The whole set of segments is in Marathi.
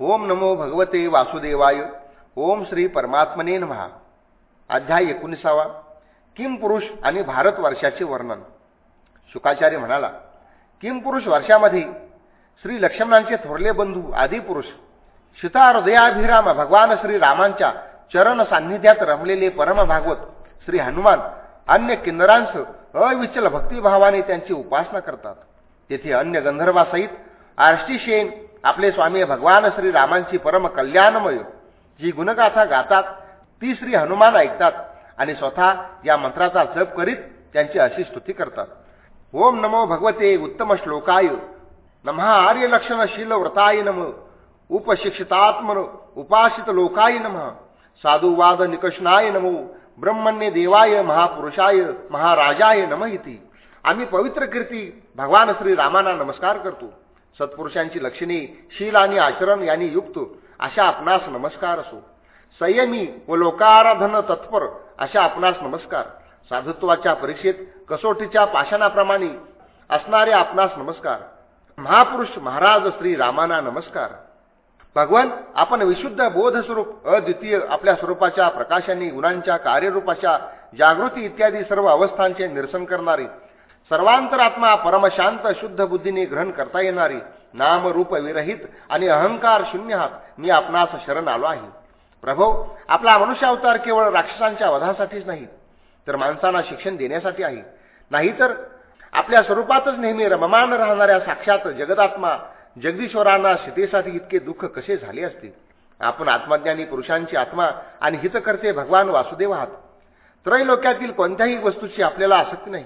ओम नमो भगवते वासुदेवाय. ओम श्री परमात्मने महा अध्याय एकोणीसावा. किम पुरुष आणि भारत वर्षाचे वर्णन. शुकाचार्य म्हणाला किम पुरुष वर्षामध्ये श्री लक्ष्मणांचे थोरले बंधू आदिपुरुष सीता हृदयाभिराम भगवान श्री रामांच्या चरण सान्निध्यात रमलेले परमभागवत श्री हनुमान अन्य किन्नरांस अविचल भक्तिभावाने त्यांची उपासना करतात. तेथे अन्य गंधर्वासहित आर्ष्टीशेन आपले स्वामी भगवान श्री रामांची परम कल्याणमय. जी गुणगाथा गातात ती श्री हनुमान ऐकतात आणि स्वतः या मंत्राचा जप करीत त्यांची अशी स्तुती करतात. ओम नमो भगवते उत्तम श्लोकाय. नमहा आर्य शील व्रताय नम. उपशिक्षितात्मन उपासित लोकाय नम. साधुवाद निकषणाय नमो ब्रह्मण्य देवाय महापुरुषाय महाराजाय नम इति. आम्ही पवित्र कीर्ती भगवान श्री रामांना नमस्कार करतो. सत्पुरुषांची लक्षणे शील आणि आचरण यांनी युक्त. अशा आपणास नमस्कार असो. संयमी व लोकाराधन तत्पर अशा आपणास नमस्कार. साधुत्वाच्या परीक्षेत कसोटीच्या पाषाणाप्रमाणे असणारे आपणास नमस्कार. महापुरुष महाराज श्री रामाना नमस्कार. भगवान आपण विशुद्ध बोधस्वरूप अद्वितीय आपल्या स्वरूपाच्या प्रकाशाने गुणांच्या कार्यरूपाच्या जागृती इत्यादी सर्व अवस्थांचे निरसन करणारे सर्वांतरात्मा परमशांत शुद्ध बुद्धीने ग्रहण करता येणारी नाम रूप विरहित आणि अहंकार शून्य हात मी आपणास शरण आलो आहे. प्रभो आपला मनुष्य अवतार केवळ राक्षसांच्या वधासाठीच नाही तर माणसांना शिक्षण देण्यासाठी आहे. नाहीतर आपल्या स्वरूपातच नेहमी रममान राहणाऱ्या साक्षात जगदात्मा जगदीश्वरांना सीतेसाठी इतके दुःख कसे झाले असते आपण आत्मज्ञानी पुरुषांची आत्मा आणि हितकर्ते भगवान वासुदेव आहात. त्रैलोक्यातील कोणत्याही वस्तूची आपल्याला आसक्ती नाही.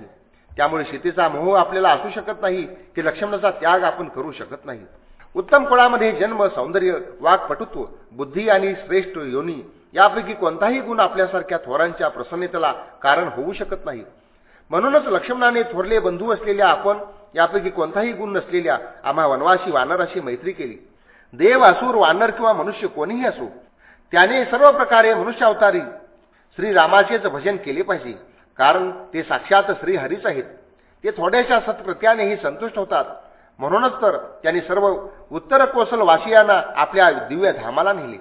त्यामुळे शेतीचा मोह आपल्याला असू शकत नाही की लक्ष्मणाचा त्याग आपण करू शकत नाही. उत्तम कुळामध्ये जन्म सौंदर्य वाकपटुत्व बुद्धी आणि श्रेष्ठ योनी यापैकी कोणताही गुण आपल्यासारख्या थोरांच्या प्रसन्नतेला कारण होऊ शकत नाही. म्हणूनच लक्ष्मणाने थोरले बंधू असलेल्या आपण यापैकी कोणताही गुण नसलेल्या आम्हा वनवासी वानराशी मैत्री केली. देव असूर वानर किंवा मनुष्य कोणीही असो त्याने सर्व प्रकारे मनुष्यावतारी श्रीरामाचेच भजन केले पाहिजे. कारण ते साक्षात श्रीहरीच आहेत. ते थोड्याशा सत्कृत्यानेही संतुष्ट होतात. म्हणूनच तर त्यांनी सर्व उत्तर कोसल वासियांना आपल्या दिव्य धामाला नेले.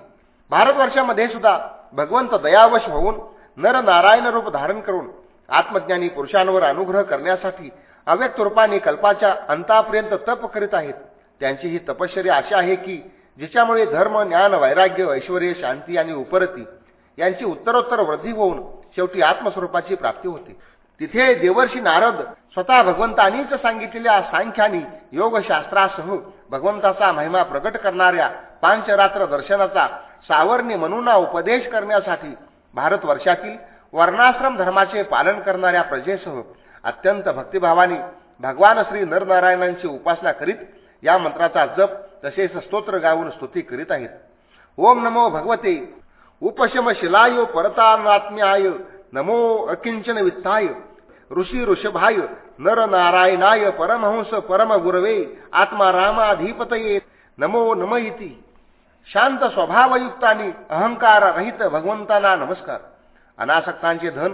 भारतवर्षामध्ये सुद्धा भगवंत दयावश होऊन नरनारायण रूप धारण करून आत्मज्ञानी पुरुषांवर अनुग्रह करण्यासाठी अव्यक्त रूपाने कल्पाच्या अंतापर्यंत तप करीत आहेत. त्यांची ही तपश्चर्या अशी आहे की जिच्यामुळे धर्म ज्ञान वैराग्य ऐश्वर शांती आणि उपरती यांची उत्तरोत्तर वृद्धी होऊन शेवटी आत्मस्वरूपाची प्राप्ती होते. तिथे देवर्षी नारद स्वतः भगवंतानीच सांगितलेल्या सांख्यानी योगशास्त्रासह भगवंताचा महिमा प्रकट करणाऱ्या पांचरात्र दर्शनाचा सावरणी म्हणून उपदेश करण्यासाठी भारतवर्षातील वर्णाश्रम धर्माचे पालन करणाऱ्या प्रजेसह अत्यंत भक्तिभावाने भगवान श्री नरनारायणांची उपासना करीत या मंत्राचा जप तसेच स्तोत्र गाऊन स्तुती करीत आहेत. ओम नमो भगवते. उपशम शिलाय परतानात्म्याय नमो अकिंचन वित्ताय। ऋषी ऋषभाय नर नारायणाय परमहंस परम गुरवे आत्मा रामाधिपतये नमो नम इति शांत स्वभावयुक्तानी अहंकार रहित भगवंतांना नमस्कार। अनासक्तांचे धन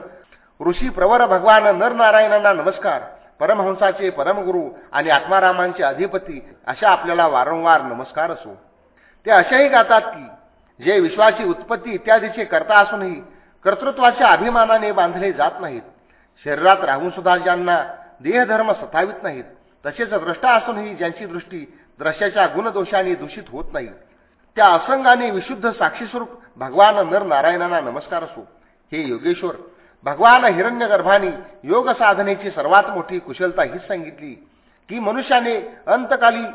ऋषी प्रवर भगवान नरनारायणांना नमस्कार। परमहंसाचे परमगुरु आणि आत्मारामांचे अधिपती अशा आपल्याला वारंवार नमस्कार असो। ते असेही गातात की जे विश्वाची उत्पत्ती इत्यादीचे करता असूनही कर्तृत्वाच्या अभिमानाने बांधले जात नाहीत. शरीरात राहून सुद्धा ज्यांना देहधर्म सतावित नाहीत तसेच द्रष्टा असूनही ज्यांची दृष्टी द्रश्याच्या गुणदोषाने दूषित होत नाही. त्या असंगाने विशुद्ध साक्षीस्वरूप भगवान नर नारायणांना नमस्कार असो. हे योगेश्वर भगवान हिरण्यगर्भाने योग साधनेची सर्वात मोठी कुशलता हीच सांगितली की मनुष्याने अंतकाली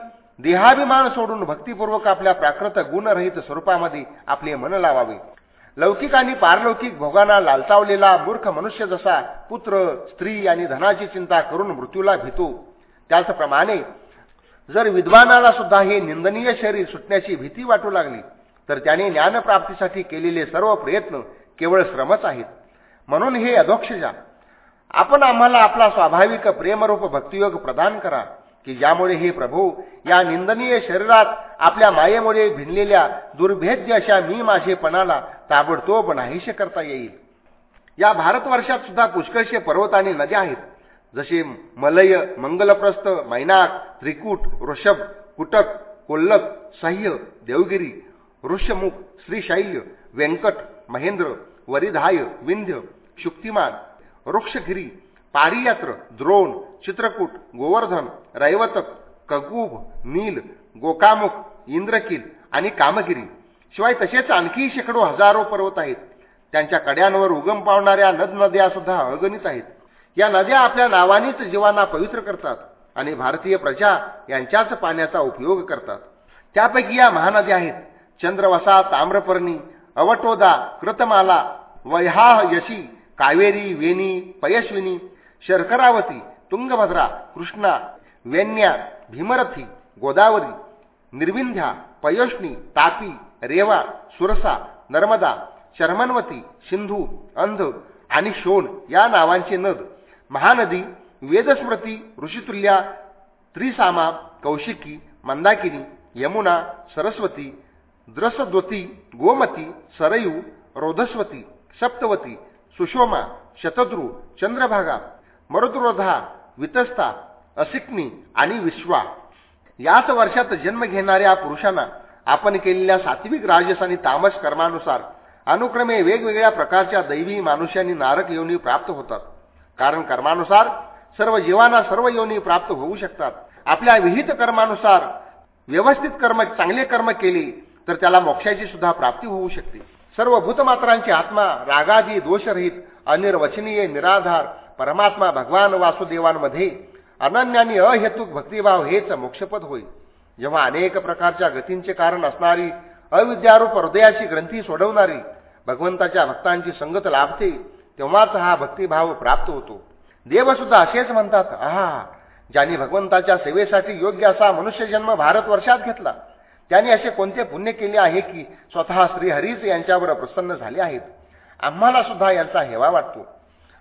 देहाभिमान सोडून भक्तिपूर्वक आपल्या प्राकृत गुणरहित स्वरूपामध्ये आपले मन लावावे. लौकिक आणि पारलौकिक भोगांना लालचावलेला मूर्ख मनुष्य जसा पुत्र स्त्री आणि धनाची चिंता करून मृत्यूला भीतो. त्याचप्रमाणे जर विद्वानाला सुद्धा हे निंदनीय शरीर सुटण्याची भीती वाटू लागली तर त्याने ज्ञानप्राप्तीसाठी केलेले सर्व प्रयत्न केवळ श्रमच आहेत. म्हणून हे अधोक्षजा आपण आम्हाला आपला स्वाभाविक प्रेमरूप भक्तियोग प्रदान करा. की ज्यामुळे हे प्रभू या निंदनीय शरीरात आपल्या मायेमुळे भिनलेल्या दुर्भेद्य अशा मी माझेपणाला ताबडतोब नाहीशे करता येईल. या भारतवर्षात सुद्धा पुष्कळशे पर्वत आणि नद्या आहेत. जसे मलय मंगलप्रस्थ मैनाक त्रिकूट वृषभ कुटक कोल्लक सह्य देवगिरी ऋषमुख श्रीशैल्य व्यंकट महेंद्र वरिधाय विंध्य शुक्तिमान वृक्षगिरी पारियात्र द्रोण चित्रकूट गोवर्धन रैवतक कगूभ नील गोकामुख इंद्रकिल आणि कामगिरी. शिवाय तसेच आणखी शेकडो हजारो पर्वत आहेत. त्यांच्या कड्यांवर उगम पावणाऱ्या नदनद्या सुद्धा अगणित आहेत. या नद्या आपल्या नावानेच जीवांना पवित्र करतात आणि भारतीय प्रजा यांच्याच पाण्याचा उपयोग करतात. त्यापैकी या महानद्या आहेत. चंद्रवसा ताम्रपर्णी अवटोदा कृतमाला वैहा यशी कावेरी वेणी पयश्विनी शर्करावती तुंगभद्रा कृष्णा वेण्या भीमरथी गोदावरी निर्विंध्या पयोष्णी तापी रेवा सुरसा नर्मदा शर्मनवती सिंधू अंध आणि शोण या नावांचे नद महानदी वेदस्मृती ऋषितुल्या त्रिसामा कौशिकी मंदाकिनी यमुना सरस्वती द्रसद्वती गोमती सरयू रोधस्वती सप्तवती सुषोमा शतद्रू चंद्रभागा मरुद्रोधा वितस्ता असिकनी आणि विश्वा. याच वर्षात जन्म घेणाऱ्या पुरुषांना आपण केलेल्या सात्विक राजस आणि तामस कर्मानुसार अनुक्रमे वेगवेगळ्या प्रकारच्या दैवी मानुष्यांनी नारक योनी प्राप्त होतात. कारण कर्मानुसार सर्व जीवांना सर्व योनी प्राप्त होऊ शकतात. आपल्या विहित कर्मानुसार व्यवस्थित कर्म चांगले कर्म केले तर त्याला मोक्षाची सुद्धा प्राप्ती होऊ शकते. सर्व भूतमात्रांची आत्मा रागादी दोषरहित अनिर्वचनीय निराधार परमात्मा भगवान वासुदेवांमध्ये अनन्यानी अहेतुक भक्तिभाव हेच मोक्षपद होईल जेव्हा अनेक प्रकारच्या गतींचे कारण असणारी अविद्यारूप हृदयाची ग्रंथी सोडवणारी भगवंताच्या भक्तांची संगत लाभते तेव्हाच हा भक्तिभाव प्राप्त होतो. देवसुद्धा असेच म्हणतात आहा ज्यांनी भगवंताच्या सेवेसाठी योग्य असा मनुष्यजन्म भारतवर्षात घेतला त्यांनी असे कोणते पुण्य केले आहे की स्वतः श्रीहरीच यांच्यावर प्रसन्न झाले आहेत? आम्हाला सुद्धा यांचा हेवा वाटतो.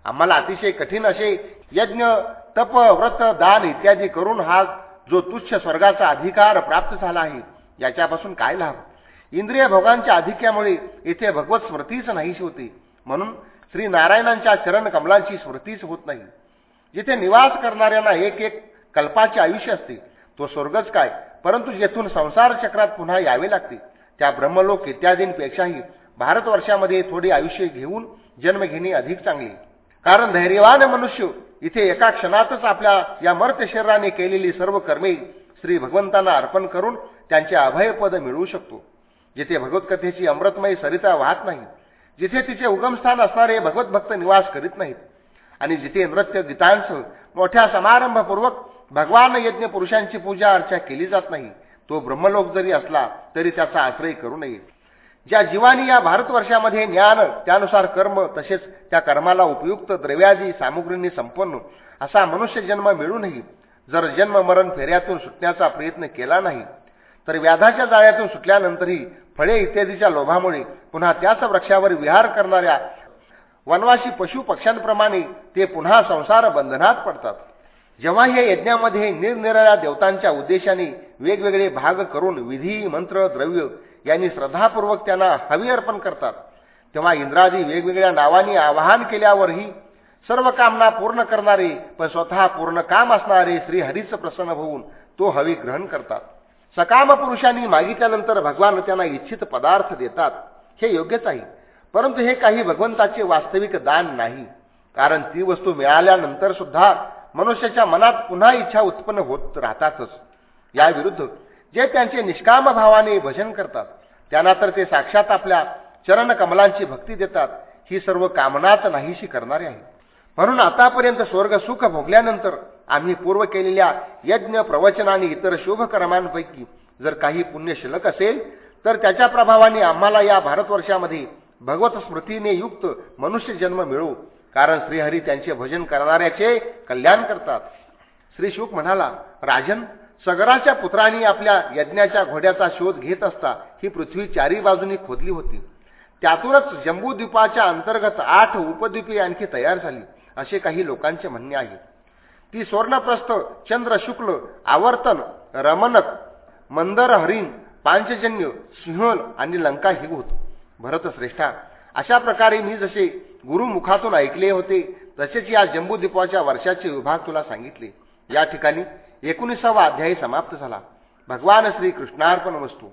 आम्हाला अतिशय कठीण असे यज्ञ तप व्रत दान इत्यादी करून हा जो तुच्छ स्वर्गाचा अधिकार प्राप्त झाला आहे याच्यापासून काय लाभ? इंद्रिय भोगांच्या अधिक्यामुळे येथे भगवत स्मृतीच नाहीशी होते. म्हणून श्री नारायणांच्या चरण कमलांची स्मृतीच होत नाही. जिथे निवास करणाऱ्यांना एक एक कल्पाचे आयुष्य असते तो स्वर्गच काय? परंतु जेथून संसार चक्रात पुन्हा यावे लागते त्या ब्रह्मलोक इत्यादींपेक्षाही भारतवर्षामध्ये थोडे आयुष्य घेऊन जन्म घेणे अधिक चांगले. कारण धैर्यवान मनुष्य इथे एका क्षणातच आपल्या या मर्त शरीराने केलेली सर्व कर्मे श्री भगवंतांना अर्पण करून त्यांचे अभयपद मिळवू शकतो. जिथे भगवतकथेची अमृतमयी सरिता वाहत नाही जिथे तिचे उगमस्थान असणारे भगवत भक्त निवास करीत नाहीत आणि जिथे नृत्य गीतांसह मोठ्या समारंभपूर्वक भगवान यज्ञ पुरुषांची पूजा अर्चा केली जात नाही तो ब्रह्मलोक जरी असला तरी त्याचा आश्रय करू नये. ज्या जीवानी या भारतवर्षामध्ये ज्ञान त्यानुसार कर्म तसेच त्या कर्माला उपयुक्त द्रव्यादी सामुग्रींनी संपन्न असा मनुष्य जन्म मिळूनही जर जन्म मरण फेऱ्यातून सुटण्याचा प्रयत्न केला नाही तर व्याधाच्या जाळ्यातून सुटल्यानंतरही फळे इत्यादीच्या लोभामुळे पुन्हा त्याच वृक्षावर विहार करणाऱ्या वनवासी पशु पक्ष्यांप्रमाणे ते पुन्हा संसार बंधनात पडतात. जेव्हा हे यज्ञामध्ये निरनिराळ्या देवतांच्या उद्देशाने वेगवेगळे भाग करून विधी मंत्र द्रव्य यांनी श्रद्धापूर्वक त्यांना हवी अर्पण करतात. तेव्हा इंद्रादी वेगवेगळ्या नावांनी आवाहन केल्यावरही सर्व कामना पूर्ण करणारे पण स्वतः पूर्ण काम असणारे श्रीहरीचं प्रसन्न होऊन तो हवी ग्रहण करतात. सकाम पुरुषांनी मागितल्यानंतर भगवान त्यांना इच्छित पदार्थ देतात. हे योग्यच आहे. परंतु हे काही भगवंताचे वास्तविक दान नाही. कारण ती वस्तू मिळाल्यानंतर सुद्धा मनुष्याच्या मनात पुन्हा इच्छा उत्पन्न होत राहतातच. याविरुद्ध जे त्यांचे निष्काम भावाने भजन करतात त्यांना तर ते साक्षात आपल्या चरण कमलांची भक्ती देतात ही सर्व कामनाच नाहीशी करणारे आहे म्हणून आतापर्यंत स्वर्ग सुख भोगल्यानंतर आम्ही पूर्व केलेल्या यज्ञ प्रवचन आणि इतर शुभ कर्मांपैकी जर काही पुण्य शिल्लक असेल तर त्याच्या प्रभावाने आम्हाला या भारतवर्षामध्ये भगवत स्मृतीने युक्त मनुष्य जन्म मिळू कारण श्रीहरी त्यांचे भजन करणाऱ्याचे कल्याण करतात. श्री शुक म्हणाला राजन सगराच्या पुत्रांनी आपल्या यज्ञाच्या घोड्याचा शोध घेत असता ही पृथ्वी चारी बाजूनी खोदली होती. त्यातूनच जम्बूद्वीपाच्या अंतर्गत आठ उपद्वीपे आणखी तयार झाली असे काही लोकांचे म्हणणे आहे. ती स्वर्णप्रस्थ चंद्र शुक्ल आवर्तन रमनक मंदर हरिण पांचजन्य सिंहल आणि लंका ही होत. भरतश्रेष्ठा अशा प्रकारे मी जसे गुरुमुखातून ऐकले होते तसेच या जम्बूद्वीपाच्या वर्षाचे विभाग तुला सांगितले. या ठिकाणी एकोणीसावा अध्यायी समाप्त झाला. भगवान श्री कृष्णार्पण वस्तू